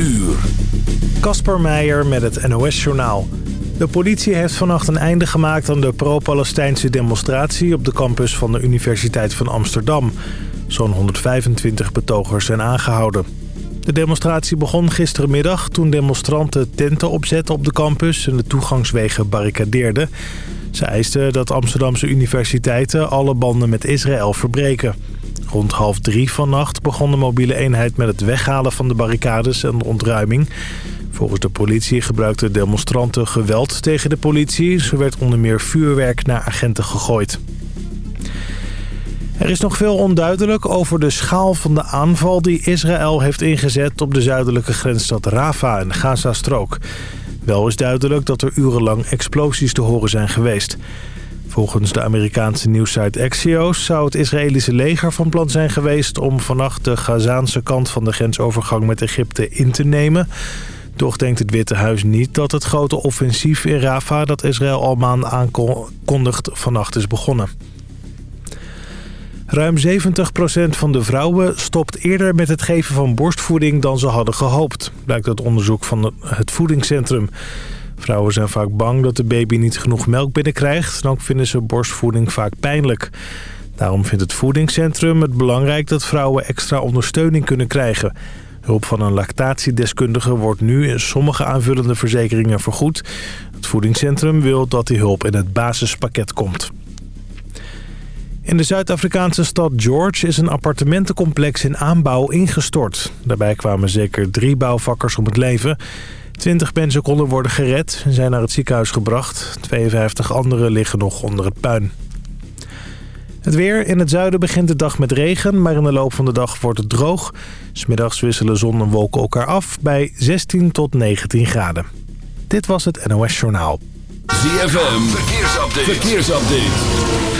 uur. Kasper Meijer met het NOS-journaal. De politie heeft vannacht een einde gemaakt aan de pro-Palestijnse demonstratie... op de campus van de Universiteit van Amsterdam. Zo'n 125 betogers zijn aangehouden. De demonstratie begon gistermiddag toen demonstranten tenten opzetten op de campus... en de toegangswegen barricadeerden. Ze eisten dat Amsterdamse universiteiten alle banden met Israël verbreken. Rond half drie vannacht begon de mobiele eenheid met het weghalen van de barricades en de ontruiming. Volgens de politie gebruikten demonstranten geweld tegen de politie. Zo werd onder meer vuurwerk naar agenten gegooid. Er is nog veel onduidelijk over de schaal van de aanval die Israël heeft ingezet op de zuidelijke grensstad Rafah en Gaza-strook. Wel is duidelijk dat er urenlang explosies te horen zijn geweest. Volgens de Amerikaanse nieuwssite Axios zou het Israëlische leger van plan zijn geweest... om vannacht de Gazaanse kant van de grensovergang met Egypte in te nemen. Toch denkt het Witte Huis niet dat het grote offensief in Rafah... dat Israël al maanden aankondigt vannacht is begonnen. Ruim 70% van de vrouwen stopt eerder met het geven van borstvoeding dan ze hadden gehoopt. Blijkt uit onderzoek van het voedingscentrum. Vrouwen zijn vaak bang dat de baby niet genoeg melk binnenkrijgt. En ook vinden ze borstvoeding vaak pijnlijk. Daarom vindt het voedingscentrum het belangrijk dat vrouwen extra ondersteuning kunnen krijgen. Hulp van een lactatiedeskundige wordt nu in sommige aanvullende verzekeringen vergoed. Het voedingscentrum wil dat die hulp in het basispakket komt. In de Zuid-Afrikaanse stad George is een appartementencomplex in aanbouw ingestort. Daarbij kwamen zeker drie bouwvakkers om het leven. 20 mensen konden worden gered en zijn naar het ziekenhuis gebracht. 52 anderen liggen nog onder het puin. Het weer. In het zuiden begint de dag met regen, maar in de loop van de dag wordt het droog. Smiddags wisselen zon en wolken elkaar af bij 16 tot 19 graden. Dit was het NOS Journaal. ZFM. Verkeersupdate. Verkeersupdate.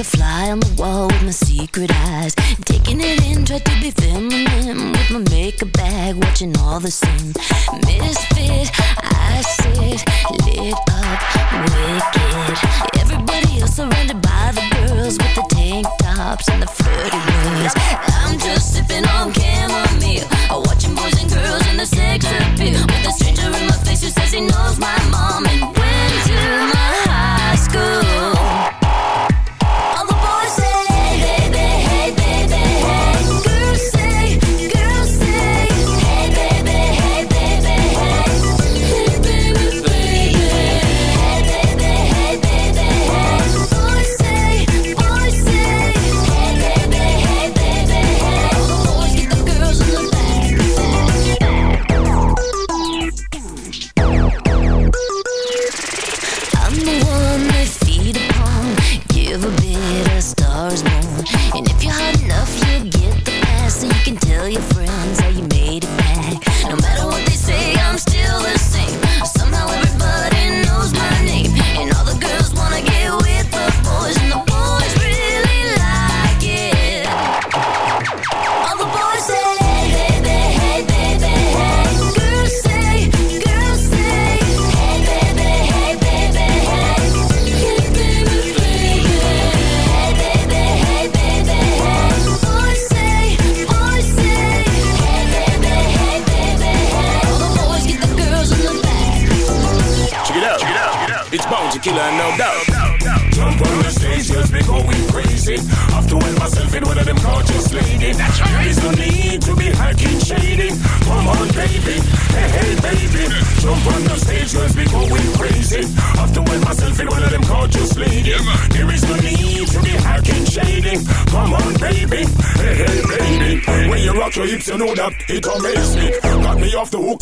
Like a fly on the wall with my secret eyes. Taking it in, try to be feminine with my makeup bag, watching all the sin. Misfit, I sit lit up, wicked. Everybody else surrounded by the girls with the tank tops and the flirty ones. I'm just sipping on chamomile, watching boys and girls in the sex appeal. With a stranger in my face who says he knows my mom and killer,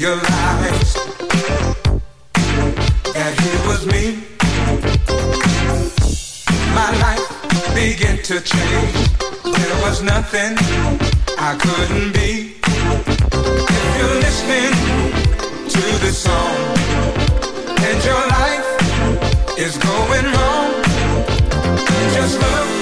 Your life—that it was me. My life began to change. There was nothing I couldn't be. If you're listening to this song and your life is going wrong, just look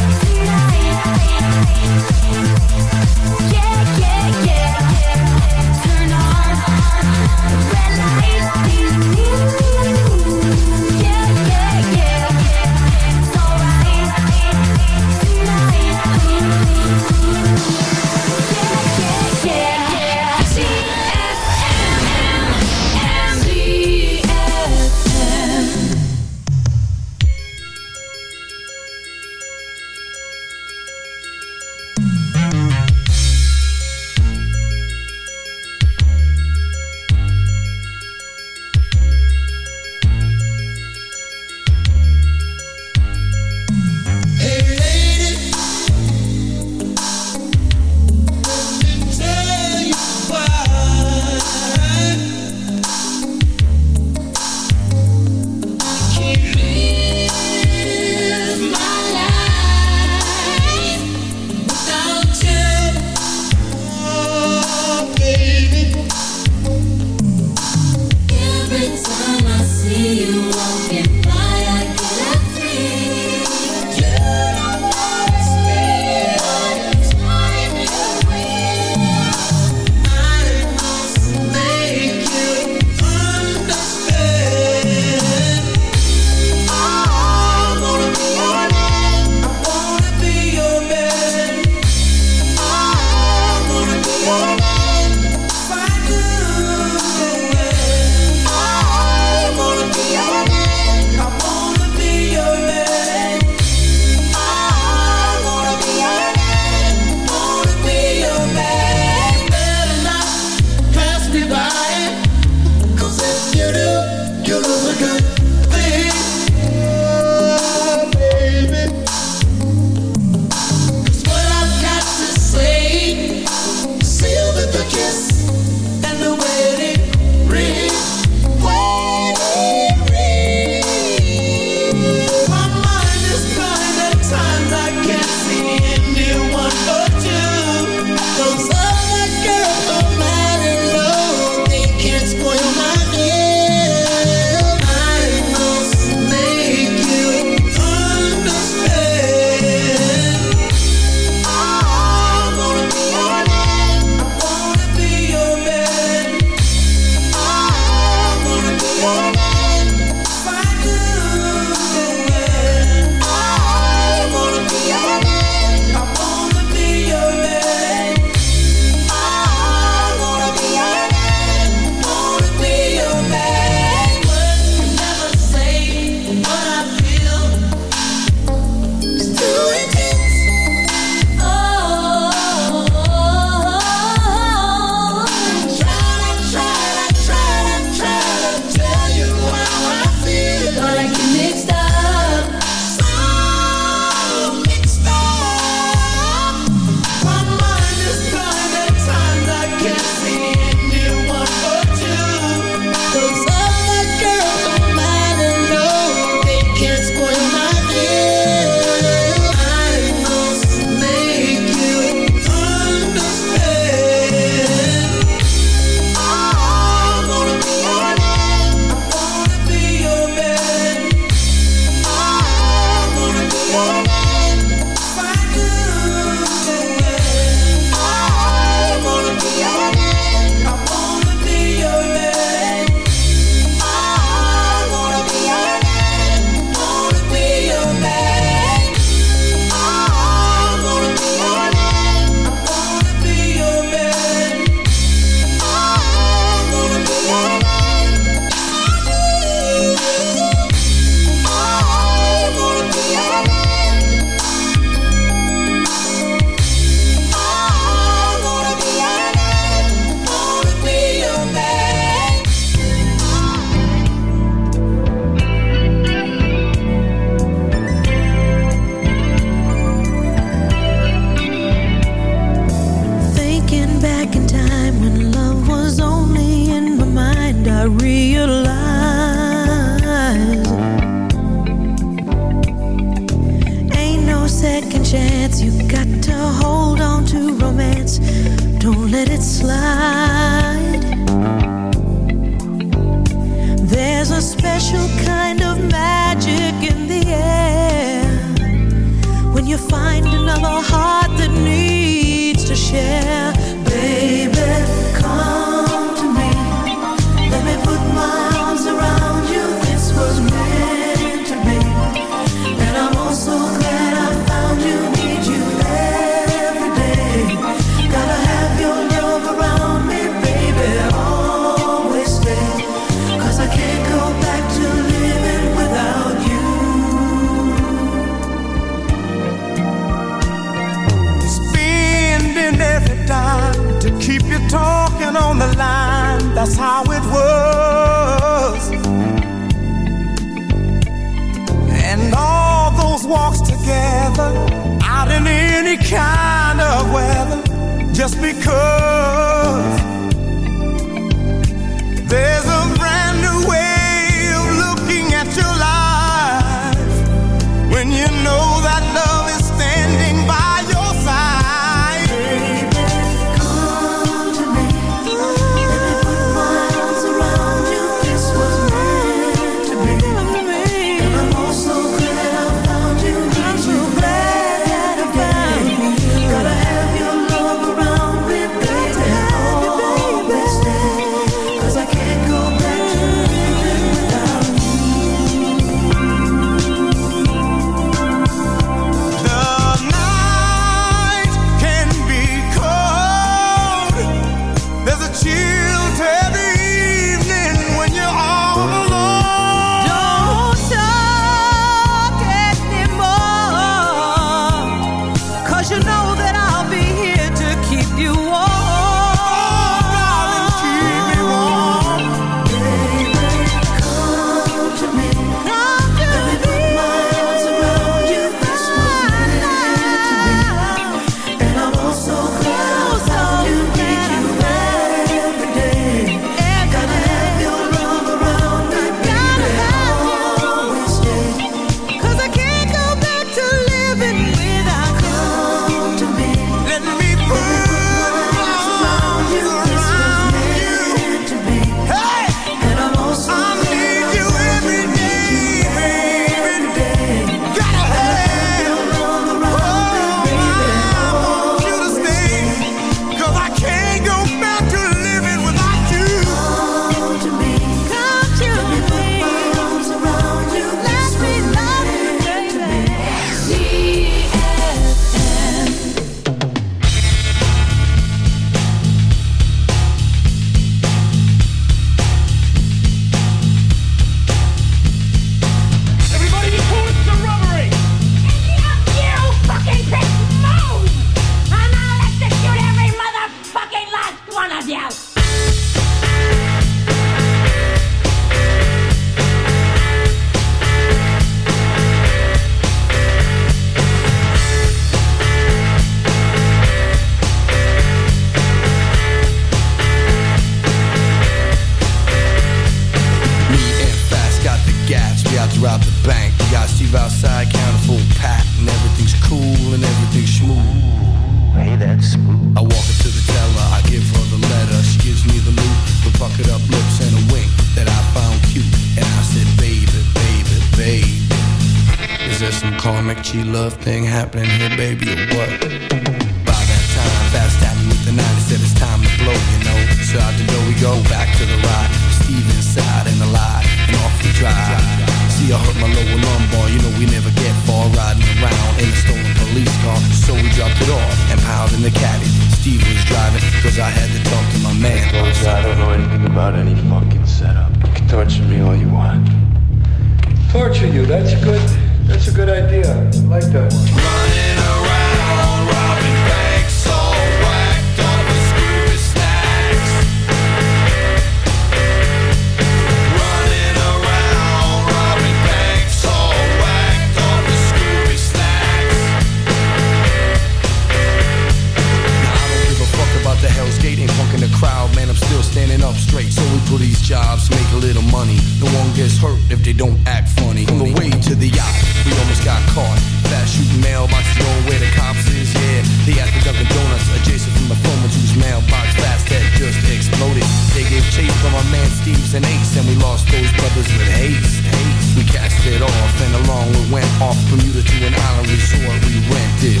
don't act funny. On the way to the yacht, we almost got caught. Fast shooting mailboxes knowing where the cops is, yeah. They asked for Dunkin' Donuts adjacent from the phone whose mailbox fast that just exploded. They gave chase from our man Steve's and Ace, and we lost those brothers with haste. haste. We cast it off, and along we went off Bermuda to an island resort we rented.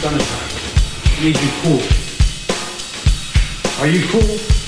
Summertime. I need you cool. Are you cool?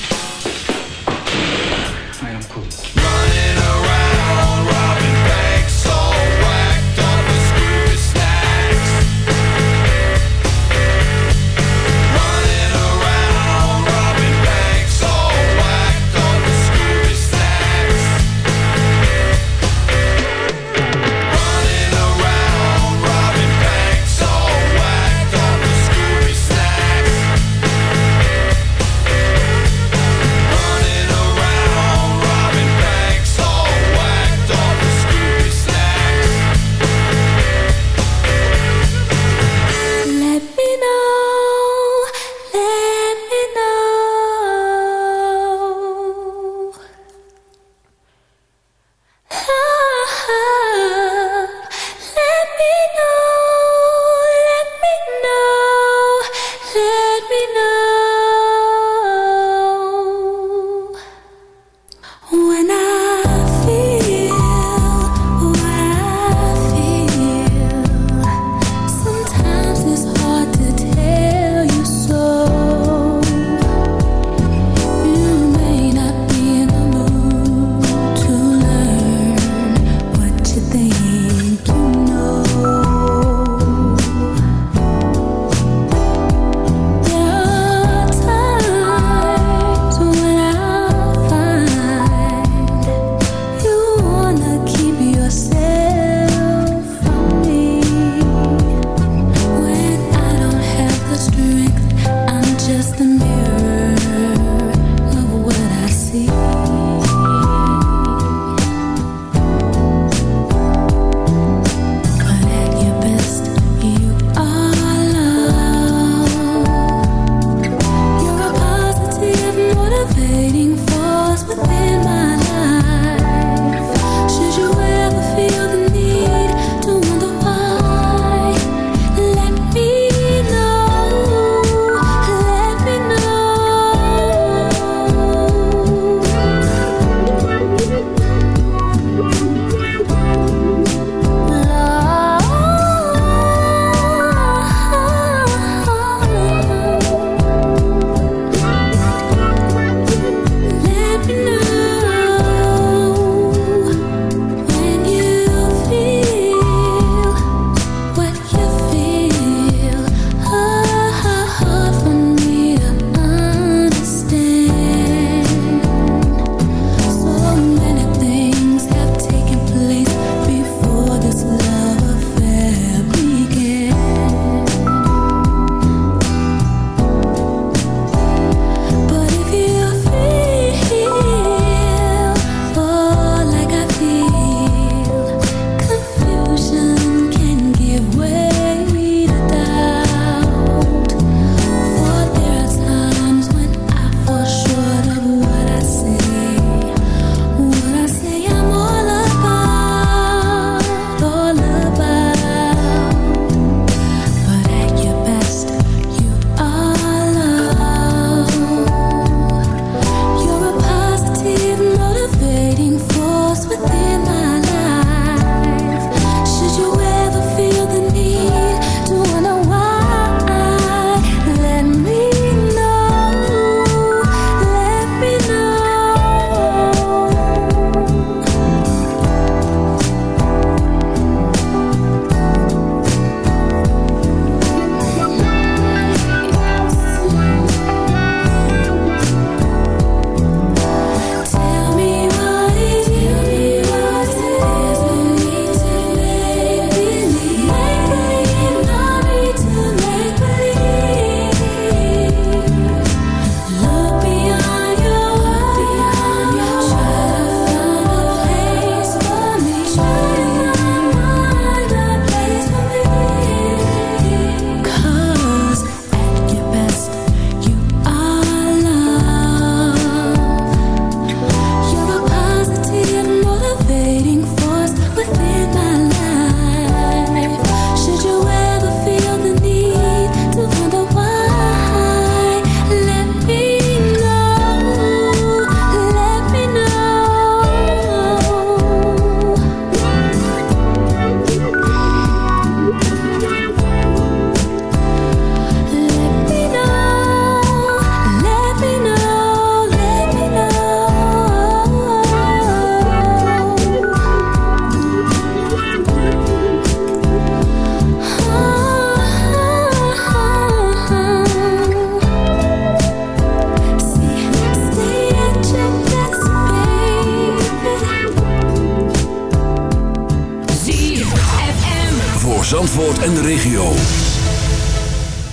en de regio.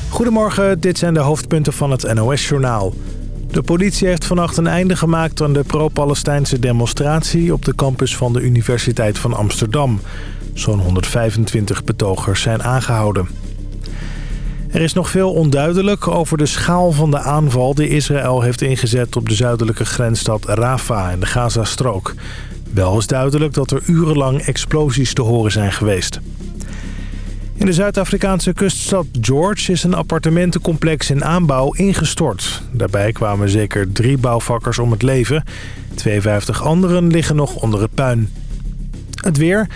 Goedemorgen, dit zijn de hoofdpunten van het NOS-journaal. De politie heeft vannacht een einde gemaakt aan de pro-Palestijnse demonstratie... op de campus van de Universiteit van Amsterdam. Zo'n 125 betogers zijn aangehouden. Er is nog veel onduidelijk over de schaal van de aanval... die Israël heeft ingezet op de zuidelijke grensstad Rafah in de Gazastrook. Wel is duidelijk dat er urenlang explosies te horen zijn geweest. In de Zuid-Afrikaanse kuststad George is een appartementencomplex in aanbouw ingestort. Daarbij kwamen zeker drie bouwvakkers om het leven. 52 anderen liggen nog onder het puin. Het weer.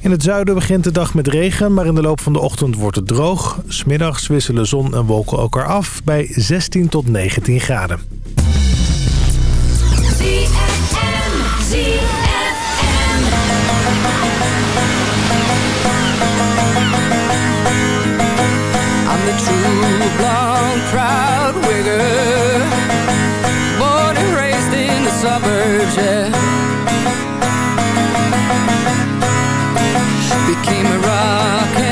In het zuiden begint de dag met regen, maar in de loop van de ochtend wordt het droog. Smiddags wisselen zon en wolken elkaar af bij 16 tot 19 graden. blonde, proud wigger. Born and raised in the suburbs, yeah. Became a rock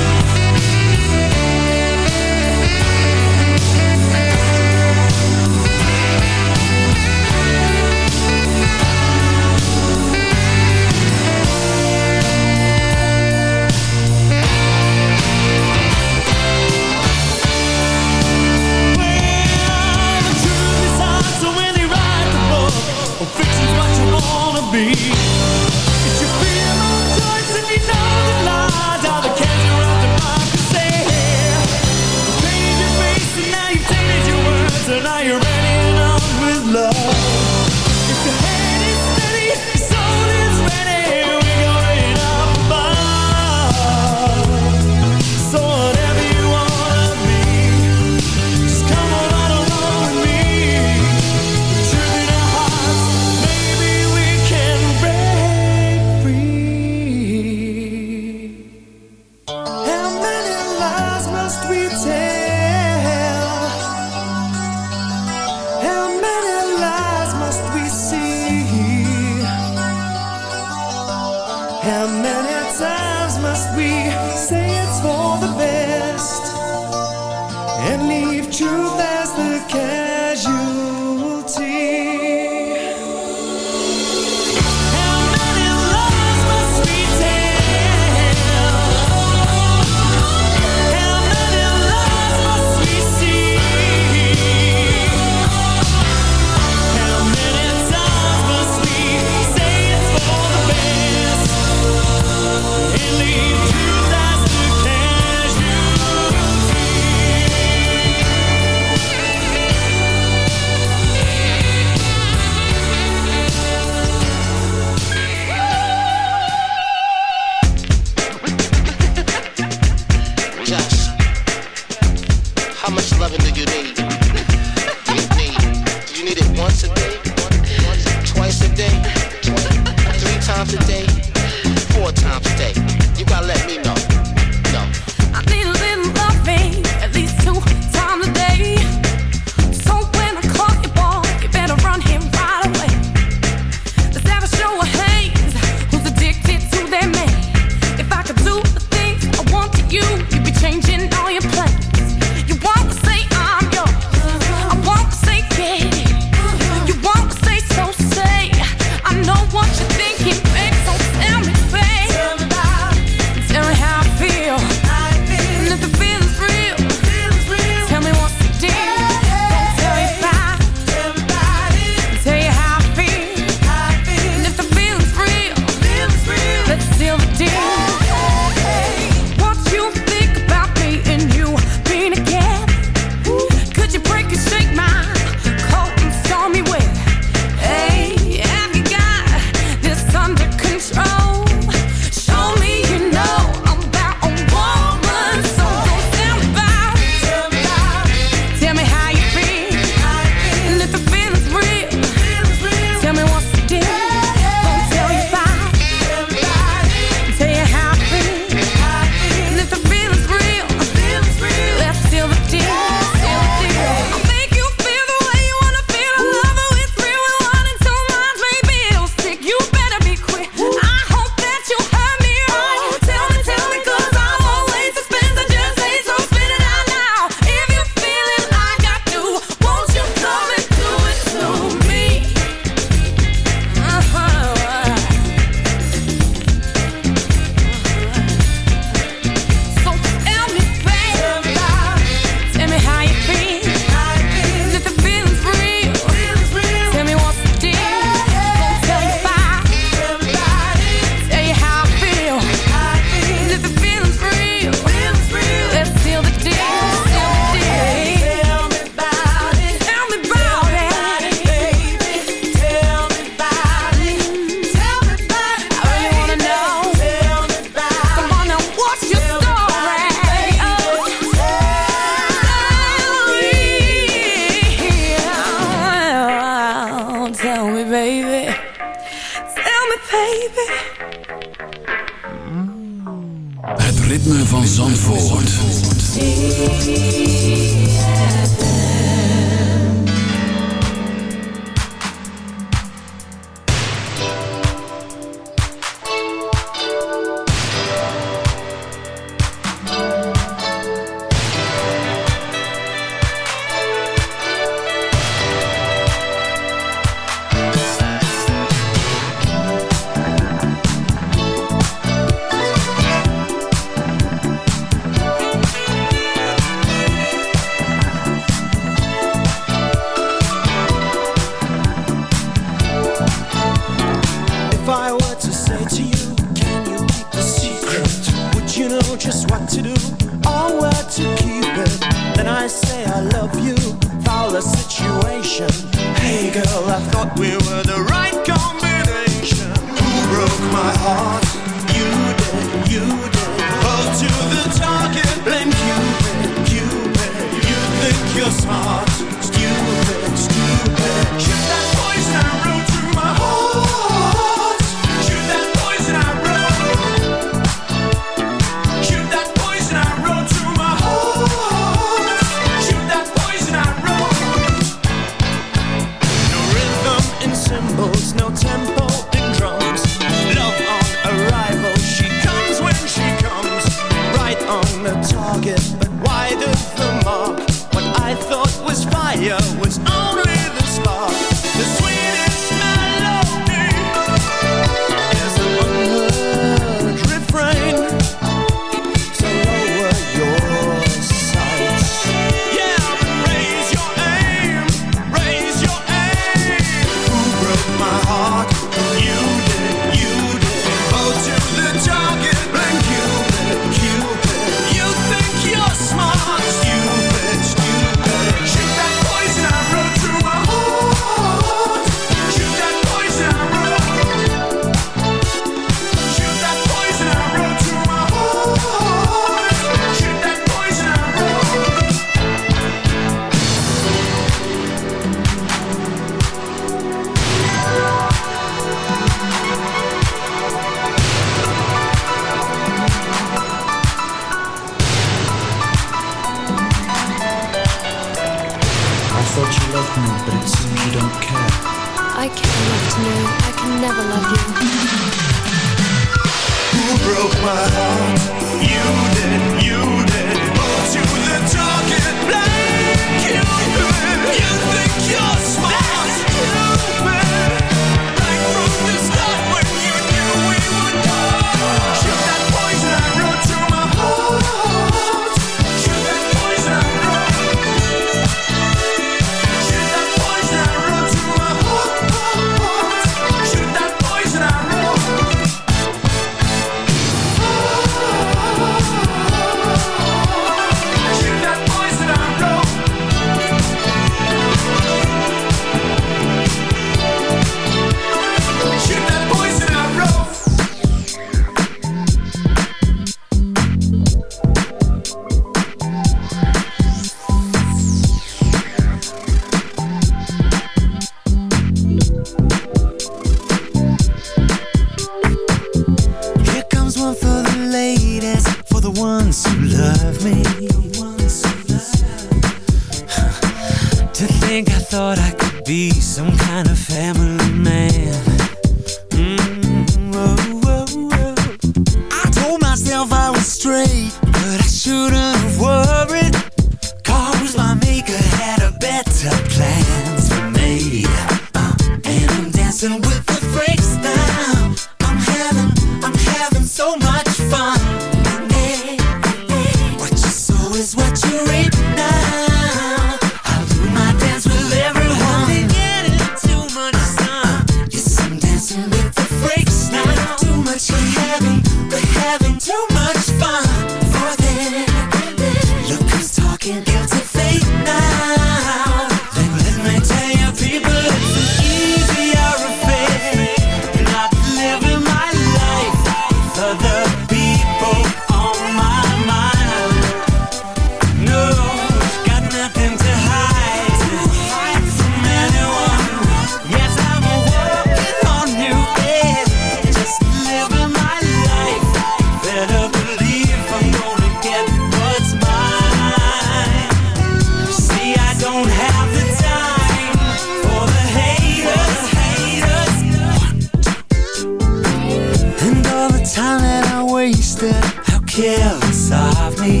sail softly.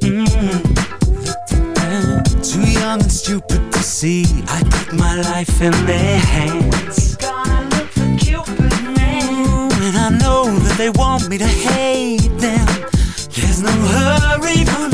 Mm-hmm. Too young and stupid to see. I put my life in their hands. Mm, and I know that they want me to hate them. There's no hurry for me.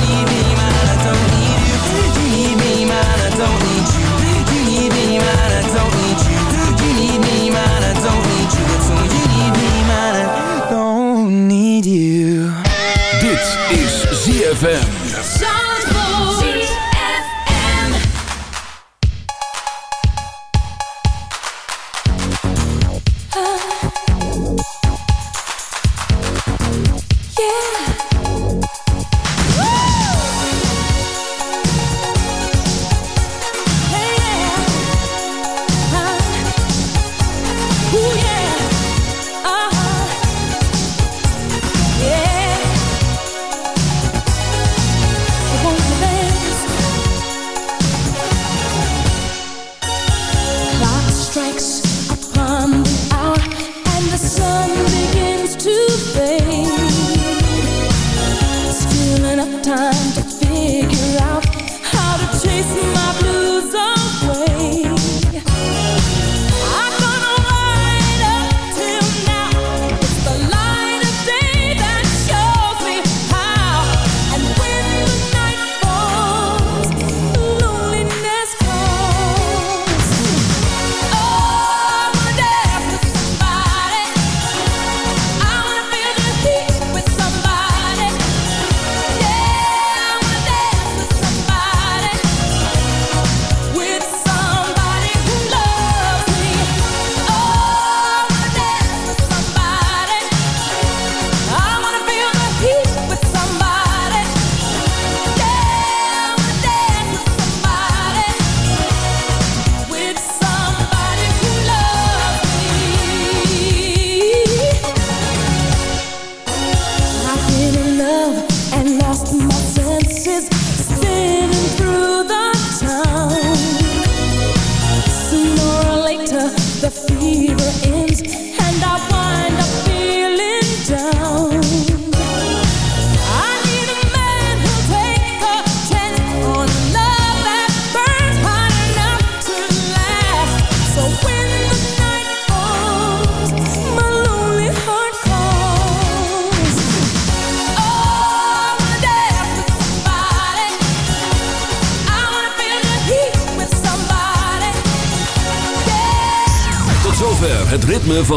Time